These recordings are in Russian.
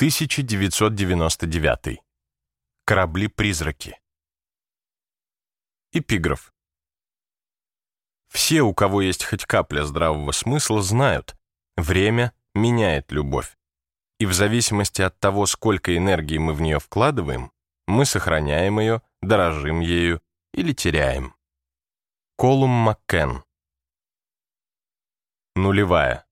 1999. Корабли-призраки. Эпиграф. Все, у кого есть хоть капля здравого смысла, знают, время меняет любовь. И в зависимости от того, сколько энергии мы в нее вкладываем, мы сохраняем ее, дорожим ею или теряем. Колум Маккен. Нулевая.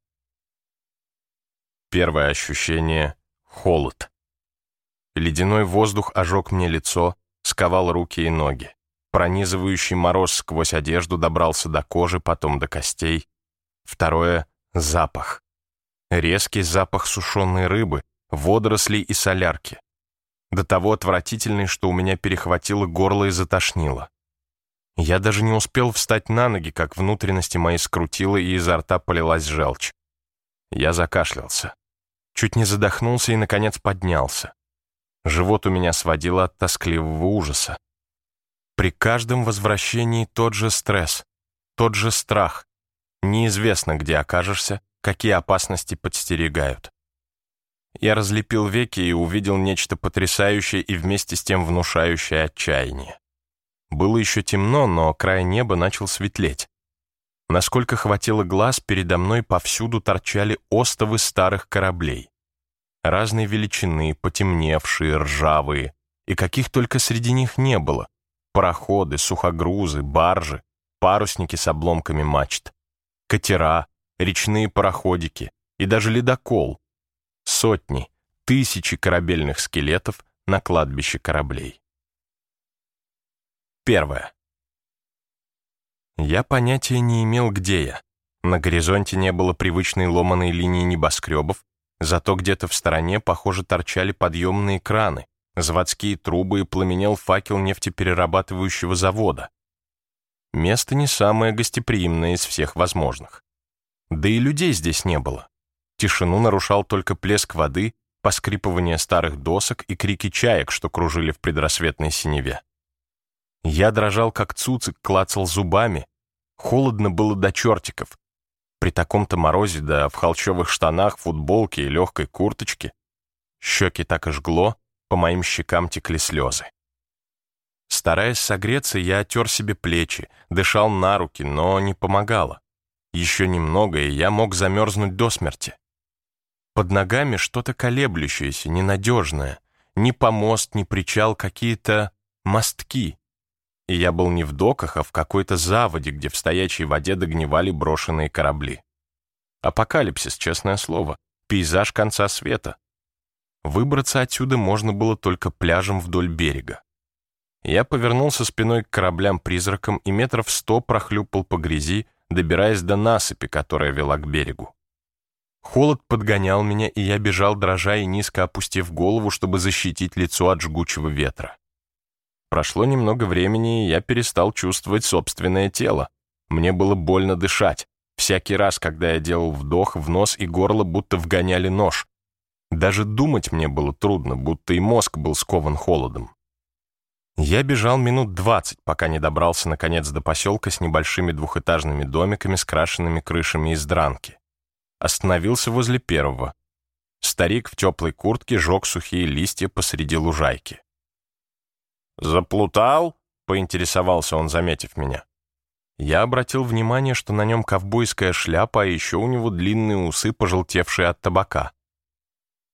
Первое ощущение — холод. Ледяной воздух ожег мне лицо, сковал руки и ноги. Пронизывающий мороз сквозь одежду добрался до кожи, потом до костей. Второе — запах. Резкий запах сушеной рыбы, водорослей и солярки. До того отвратительный, что у меня перехватило горло и затошнило. Я даже не успел встать на ноги, как внутренности мои скрутило, и изо рта полилась желчь. Я закашлялся. Чуть не задохнулся и, наконец, поднялся. Живот у меня сводило от тоскливого ужаса. При каждом возвращении тот же стресс, тот же страх. Неизвестно, где окажешься, какие опасности подстерегают. Я разлепил веки и увидел нечто потрясающее и вместе с тем внушающее отчаяние. Было еще темно, но край неба начал светлеть. Насколько хватило глаз, передо мной повсюду торчали остовы старых кораблей. Разной величины, потемневшие, ржавые, и каких только среди них не было. Пароходы, сухогрузы, баржи, парусники с обломками мачт, катера, речные пароходики и даже ледокол. Сотни, тысячи корабельных скелетов на кладбище кораблей. Первое. Я понятия не имел, где я. На горизонте не было привычной ломаной линии небоскребов, зато где-то в стороне, похоже, торчали подъемные краны, заводские трубы и пламенел факел нефтеперерабатывающего завода. Место не самое гостеприимное из всех возможных. Да и людей здесь не было. Тишину нарушал только плеск воды, поскрипывание старых досок и крики чаек, что кружили в предрассветной синеве. Я дрожал, как цуцик, клацал зубами. Холодно было до чертиков. При таком-то морозе, да в холчевых штанах, футболке и легкой курточке. Щеки так и жгло, по моим щекам текли слезы. Стараясь согреться, я отер себе плечи, дышал на руки, но не помогало. Еще немного, и я мог замерзнуть до смерти. Под ногами что-то колеблющееся, ненадежное. Ни помост, ни причал, какие-то мостки. И я был не в доках, а в какой-то заводе, где в стоячей воде догнивали брошенные корабли. Апокалипсис, честное слово. Пейзаж конца света. Выбраться отсюда можно было только пляжем вдоль берега. Я повернулся спиной к кораблям-призракам и метров сто прохлюпал по грязи, добираясь до насыпи, которая вела к берегу. Холод подгонял меня, и я бежал, дрожа и низко опустив голову, чтобы защитить лицо от жгучего ветра. Прошло немного времени, и я перестал чувствовать собственное тело. Мне было больно дышать. Всякий раз, когда я делал вдох, в нос и горло будто вгоняли нож. Даже думать мне было трудно, будто и мозг был скован холодом. Я бежал минут двадцать, пока не добрался наконец до поселка с небольшими двухэтажными домиками с крашенными крышами из дранки. Остановился возле первого. Старик в теплой куртке жег сухие листья посреди лужайки. «Заплутал?» — поинтересовался он, заметив меня. Я обратил внимание, что на нем ковбойская шляпа, а еще у него длинные усы, пожелтевшие от табака.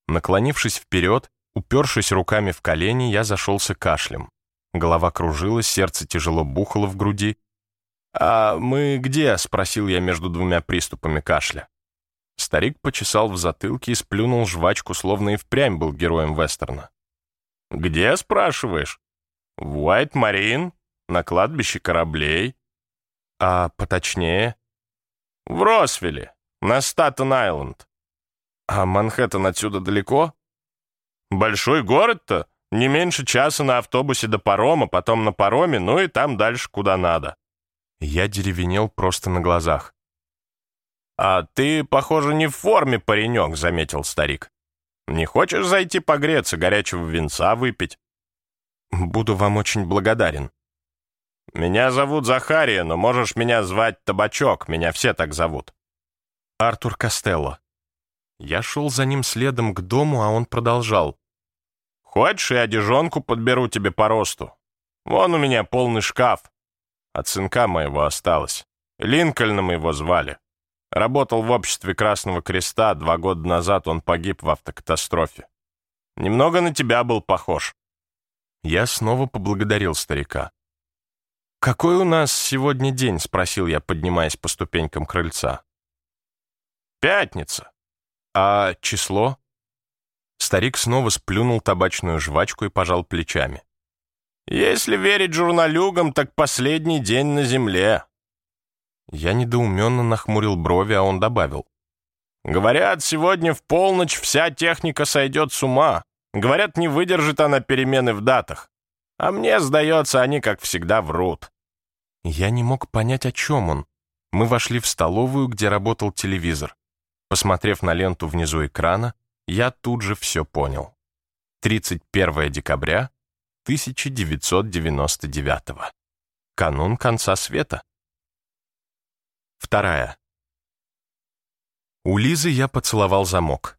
Наклонившись вперед, упершись руками в колени, я зашелся кашлем. Голова кружилась, сердце тяжело бухало в груди. «А мы где?» — спросил я между двумя приступами кашля. Старик почесал в затылке и сплюнул жвачку, словно и впрямь был героем вестерна. «Где?» — спрашиваешь. В Уайт-Марин, на кладбище кораблей. А поточнее? В Росвилле, на Статен-Айленд. А Манхэттен отсюда далеко? Большой город-то? Не меньше часа на автобусе до парома, потом на пароме, ну и там дальше куда надо. Я деревенел просто на глазах. «А ты, похоже, не в форме, паренек», — заметил старик. «Не хочешь зайти погреться, горячего винца выпить?» Буду вам очень благодарен. Меня зовут Захария, но можешь меня звать Табачок, меня все так зовут. Артур Костелло. Я шел за ним следом к дому, а он продолжал. «Хочешь, я одежонку подберу тебе по росту? Вон у меня полный шкаф. От сынка моего осталось. Линкольном его звали. Работал в обществе Красного Креста, два года назад он погиб в автокатастрофе. Немного на тебя был похож». Я снова поблагодарил старика. «Какой у нас сегодня день?» — спросил я, поднимаясь по ступенькам крыльца. «Пятница. А число?» Старик снова сплюнул табачную жвачку и пожал плечами. «Если верить журналюгам, так последний день на земле». Я недоуменно нахмурил брови, а он добавил. «Говорят, сегодня в полночь вся техника сойдет с ума. Говорят, не выдержит она перемены в датах. А мне, сдается, они, как всегда, врут». Я не мог понять, о чем он. Мы вошли в столовую, где работал телевизор. Посмотрев на ленту внизу экрана, я тут же все понял. 31 декабря 1999. Канун конца света. Вторая. У Лизы я поцеловал замок.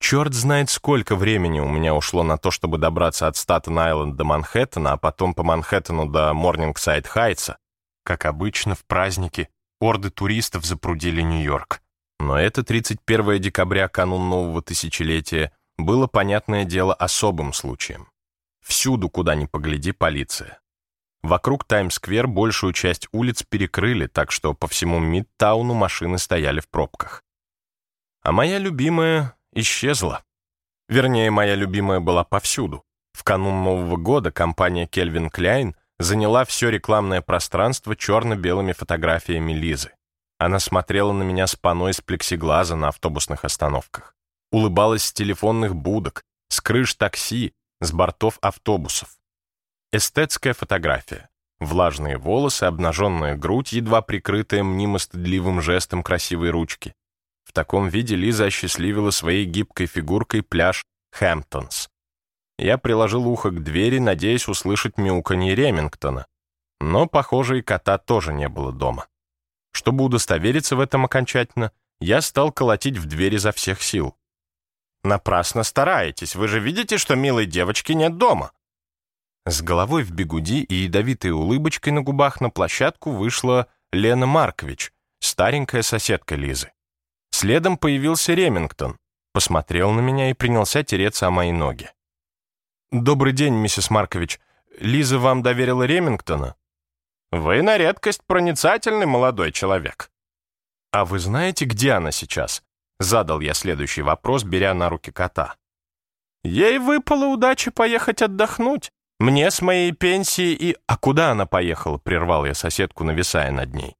Черт знает, сколько времени у меня ушло на то, чтобы добраться от Статен-Айленд до Манхэттена, а потом по Манхэттену до Морнингсайд-Хайтса. Как обычно, в праздники орды туристов запрудили Нью-Йорк. Но это 31 декабря, канун нового тысячелетия, было, понятное дело, особым случаем. Всюду, куда ни погляди, полиция. Вокруг Таймс-сквер большую часть улиц перекрыли, так что по всему Мидтауну машины стояли в пробках. А моя любимая исчезла. Вернее, моя любимая была повсюду. В канун Нового года компания Кельвин Кляйн заняла все рекламное пространство черно-белыми фотографиями Лизы. Она смотрела на меня с паной из плексиглаза на автобусных остановках. Улыбалась с телефонных будок, с крыш такси, с бортов автобусов. Эстетская фотография. Влажные волосы, обнаженная грудь, едва прикрытая мнимо-стыдливым жестом красивой ручки. В таком виде Лиза осчастливила своей гибкой фигуркой пляж Хэмптонс. Я приложил ухо к двери, надеясь услышать мяуканье Ремингтона. Но, похоже, и кота тоже не было дома. Чтобы удостовериться в этом окончательно, я стал колотить в дверь изо всех сил. «Напрасно стараетесь, вы же видите, что милой девочки нет дома». С головой в бегуди и ядовитой улыбочкой на губах на площадку вышла Лена Маркович, старенькая соседка Лизы. Следом появился Ремингтон, посмотрел на меня и принялся тереться о мои ноги. «Добрый день, миссис Маркович. Лиза вам доверила Ремингтона?» Вы на редкость проницательный молодой человек. А вы знаете, где она сейчас? Задал я следующий вопрос, беря на руки кота. Ей выпала удача поехать отдохнуть. Мне с моей пенсии и... А куда она поехала? Прервал я соседку, нависая над ней.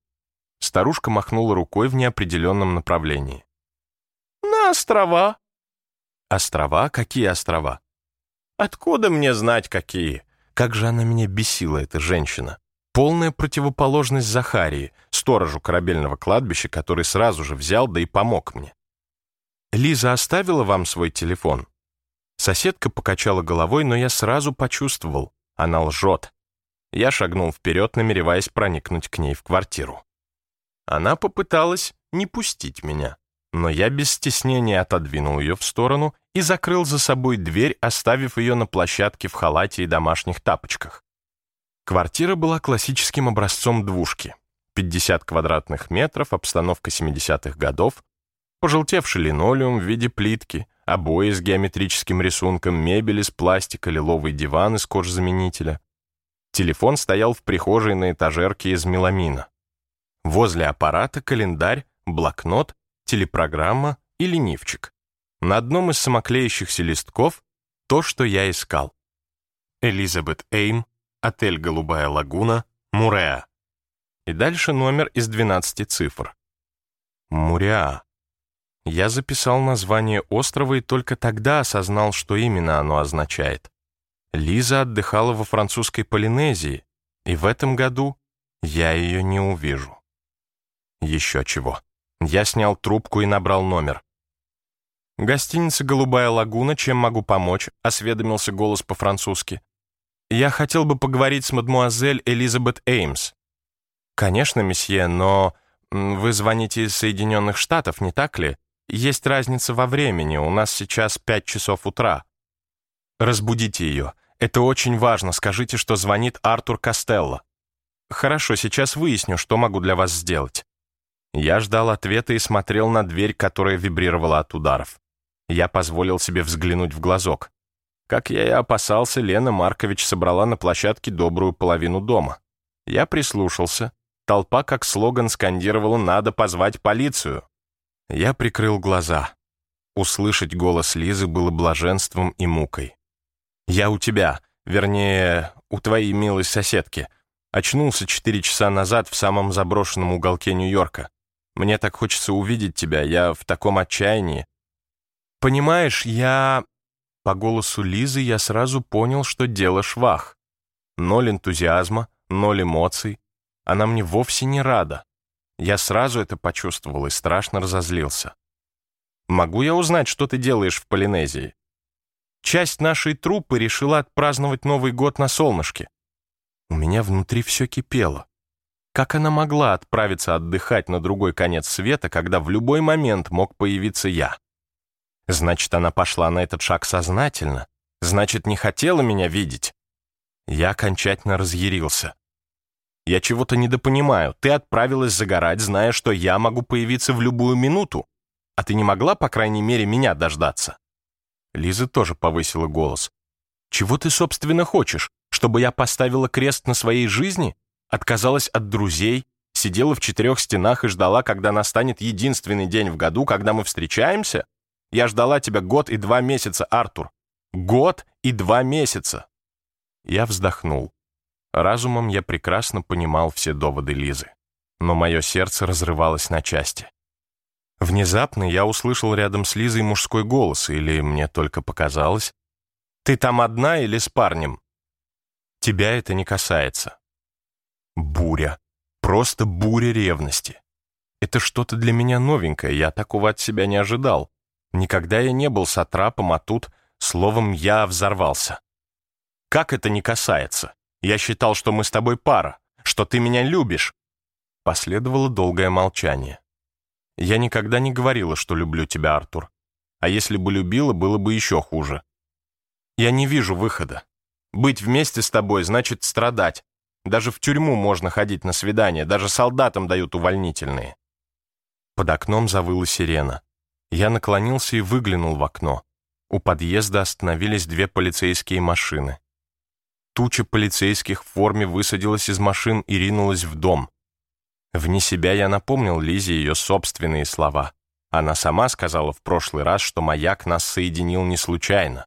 Старушка махнула рукой в неопределенном направлении. На острова. Острова? Какие острова? Откуда мне знать, какие? Как же она меня бесила, эта женщина. Полная противоположность Захарии, сторожу корабельного кладбища, который сразу же взял, да и помог мне. «Лиза оставила вам свой телефон?» Соседка покачала головой, но я сразу почувствовал, она лжет. Я шагнул вперед, намереваясь проникнуть к ней в квартиру. Она попыталась не пустить меня, но я без стеснения отодвинул ее в сторону и закрыл за собой дверь, оставив ее на площадке в халате и домашних тапочках. Квартира была классическим образцом двушки. 50 квадратных метров, обстановка 70-х годов, пожелтевший линолеум в виде плитки, обои с геометрическим рисунком, мебель из пластика, лиловый диван из кожзаменителя. Телефон стоял в прихожей на этажерке из меламина. Возле аппарата календарь, блокнот, телепрограмма и ленивчик. На одном из самоклеящихся листков то, что я искал. Элизабет Эйм, отель «Голубая лагуна», Муреа. И дальше номер из 12 цифр. Муреа. Я записал название острова и только тогда осознал, что именно оно означает. Лиза отдыхала во французской Полинезии, и в этом году я ее не увижу. Еще чего. Я снял трубку и набрал номер. «Гостиница «Голубая лагуна», чем могу помочь?» — осведомился голос по-французски. Я хотел бы поговорить с мадмуазель Элизабет Эймс. Конечно, месье, но вы звоните из Соединенных Штатов, не так ли? Есть разница во времени, у нас сейчас пять часов утра. Разбудите ее. Это очень важно, скажите, что звонит Артур Костелло. Хорошо, сейчас выясню, что могу для вас сделать. Я ждал ответа и смотрел на дверь, которая вибрировала от ударов. Я позволил себе взглянуть в глазок. Как я и опасался, Лена Маркович собрала на площадке добрую половину дома. Я прислушался. Толпа как слоган скандировала «надо позвать полицию». Я прикрыл глаза. Услышать голос Лизы было блаженством и мукой. «Я у тебя, вернее, у твоей милой соседки. Очнулся четыре часа назад в самом заброшенном уголке Нью-Йорка. Мне так хочется увидеть тебя, я в таком отчаянии. Понимаешь, я...» По голосу Лизы я сразу понял, что дело швах. Ноль энтузиазма, ноль эмоций. Она мне вовсе не рада. Я сразу это почувствовал и страшно разозлился. «Могу я узнать, что ты делаешь в Полинезии?» Часть нашей труппы решила отпраздновать Новый год на солнышке. У меня внутри все кипело. Как она могла отправиться отдыхать на другой конец света, когда в любой момент мог появиться я? Значит, она пошла на этот шаг сознательно. Значит, не хотела меня видеть. Я окончательно разъярился. Я чего-то недопонимаю. Ты отправилась загорать, зная, что я могу появиться в любую минуту. А ты не могла, по крайней мере, меня дождаться?» Лиза тоже повысила голос. «Чего ты, собственно, хочешь? Чтобы я поставила крест на своей жизни? Отказалась от друзей? Сидела в четырех стенах и ждала, когда настанет единственный день в году, когда мы встречаемся? Я ждала тебя год и два месяца, Артур. Год и два месяца. Я вздохнул. Разумом я прекрасно понимал все доводы Лизы, но мое сердце разрывалось на части. Внезапно я услышал рядом с Лизой мужской голос, или мне только показалось. «Ты там одна или с парнем?» «Тебя это не касается». Буря. Просто буря ревности. Это что-то для меня новенькое, я такого от себя не ожидал. Никогда я не был сатрапом, а тут, словом, я взорвался. Как это не касается? Я считал, что мы с тобой пара, что ты меня любишь. Последовало долгое молчание. Я никогда не говорила, что люблю тебя, Артур. А если бы любила, было бы еще хуже. Я не вижу выхода. Быть вместе с тобой значит страдать. Даже в тюрьму можно ходить на свидание, даже солдатам дают увольнительные. Под окном завыла сирена. Я наклонился и выглянул в окно. У подъезда остановились две полицейские машины. Туча полицейских в форме высадилась из машин и ринулась в дом. Вне себя я напомнил Лизе ее собственные слова. Она сама сказала в прошлый раз, что маяк нас соединил не случайно.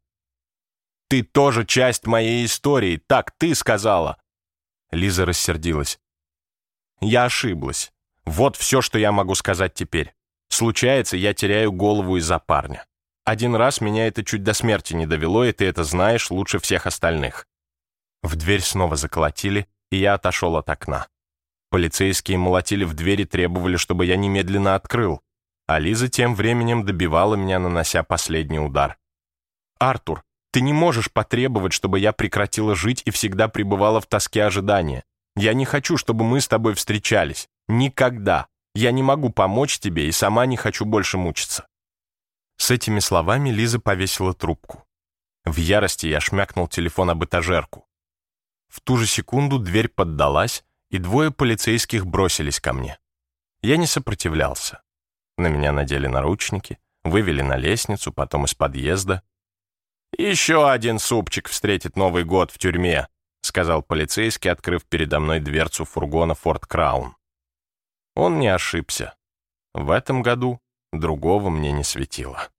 «Ты тоже часть моей истории, так ты сказала!» Лиза рассердилась. «Я ошиблась. Вот все, что я могу сказать теперь. Случается, я теряю голову из-за парня. Один раз меня это чуть до смерти не довело, и ты это знаешь лучше всех остальных. В дверь снова заколотили, и я отошел от окна. Полицейские молотили в дверь и требовали, чтобы я немедленно открыл. А Лиза тем временем добивала меня, нанося последний удар. «Артур, ты не можешь потребовать, чтобы я прекратила жить и всегда пребывала в тоске ожидания. Я не хочу, чтобы мы с тобой встречались. Никогда. Я не могу помочь тебе и сама не хочу больше мучиться». С этими словами Лиза повесила трубку. В ярости я шмякнул телефон об этажерку. В ту же секунду дверь поддалась, и двое полицейских бросились ко мне. Я не сопротивлялся. На меня надели наручники, вывели на лестницу, потом из подъезда. «Еще один супчик встретит Новый год в тюрьме», сказал полицейский, открыв передо мной дверцу фургона «Форд Краун». Он не ошибся. В этом году другого мне не светило.